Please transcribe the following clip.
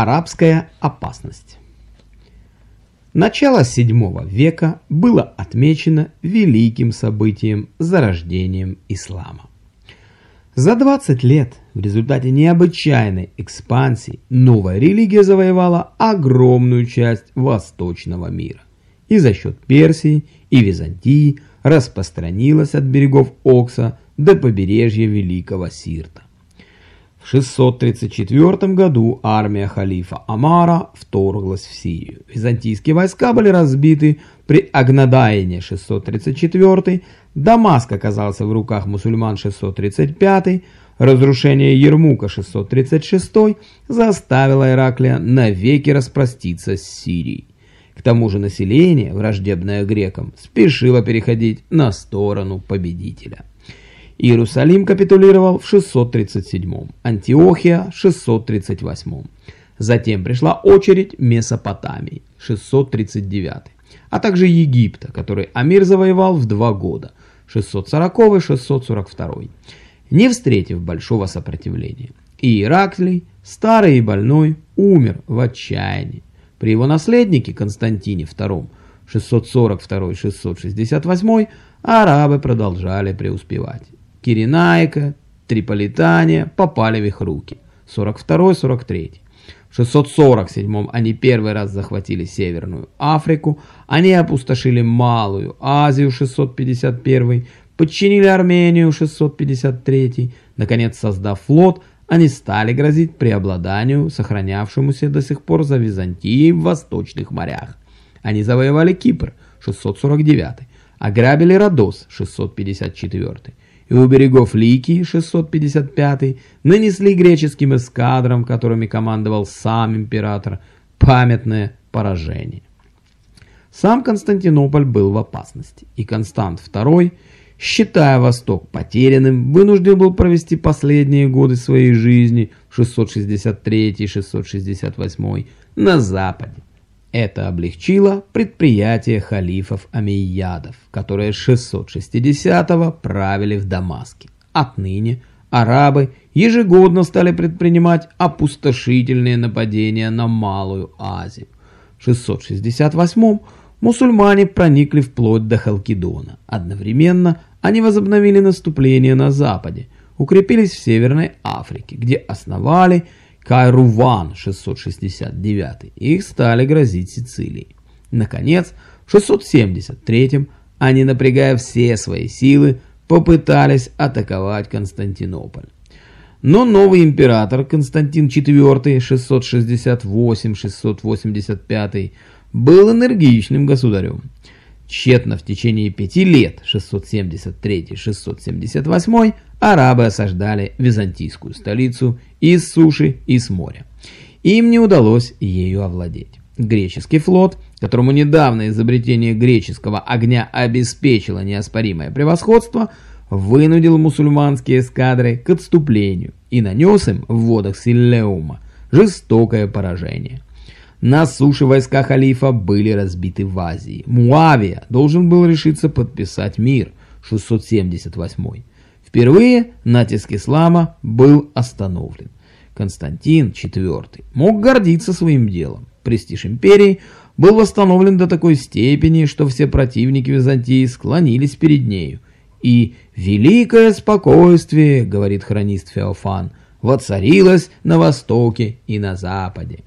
Арабская опасность Начало VII века было отмечено великим событием – зарождением ислама. За 20 лет в результате необычайной экспансии новая религия завоевала огромную часть восточного мира и за счет Персии и Византии распространилась от берегов Окса до побережья Великого Сирта. В 634 году армия халифа Амара вторглась в Сирию. Византийские войска были разбиты при Агнадаине 634, Дамаск оказался в руках мусульман 635, разрушение Ермука 636 заставило Ираклия навеки распроститься с Сирией. К тому же население, враждебное грекам, спешило переходить на сторону победителя. Иерусалим капитулировал в 637, Антиохия 638. Затем пришла очередь Месопотамии 639, а также Египта, который Амир завоевал в два года 640-642, не встретив большого сопротивления. И Ираклий, старый и больной, умер в отчаянии. При его наследнике Константине II 642-668 арабы продолжали преуспевать. Киренайка, Триполитания попали в их руки. 42-43. В 647 они первый раз захватили Северную Африку, они опустошили Малую Азию 651, подчинили Армению 653, наконец создав флот, они стали грозить преобладанию, сохранявшемуся до сих пор за Византией в восточных морях. Они завоевали Кипр 649, ограбили Родос 654 и у берегов Ликии 655 нанесли греческим эскадрам, которыми командовал сам император, памятное поражение. Сам Константинополь был в опасности, и Констант II, считая Восток потерянным, вынужден был провести последние годы своей жизни 663-668 на Западе. Это облегчило предприятие халифов Амейядов, которые с 660-го правили в Дамаске. Отныне арабы ежегодно стали предпринимать опустошительные нападения на Малую Азию. В 668-м мусульмане проникли вплоть до Халкидона. Одновременно они возобновили наступление на западе, укрепились в Северной Африке, где основали Кайруван 669, их стали грозить Сицилии. Наконец, в 673 они, напрягая все свои силы, попытались атаковать Константинополь. Но новый император Константин IV 668-685 был энергичным государем. Тщетно в течение пяти лет 673-678 арабы осаждали византийскую столицу и с суши, и с моря. Им не удалось ею овладеть. Греческий флот, которому недавно изобретение греческого огня обеспечило неоспоримое превосходство, вынудил мусульманские эскадры к отступлению и нанес им в водах Силлеума жестокое поражение. На суше войска халифа были разбиты в Азии. Муавия должен был решиться подписать мир 678 Впервые натиск ислама был остановлен. Константин IV мог гордиться своим делом. Престиж империи был восстановлен до такой степени, что все противники Византии склонились перед нею. И «великое спокойствие», говорит хронист Феофан, воцарилось на востоке и на западе.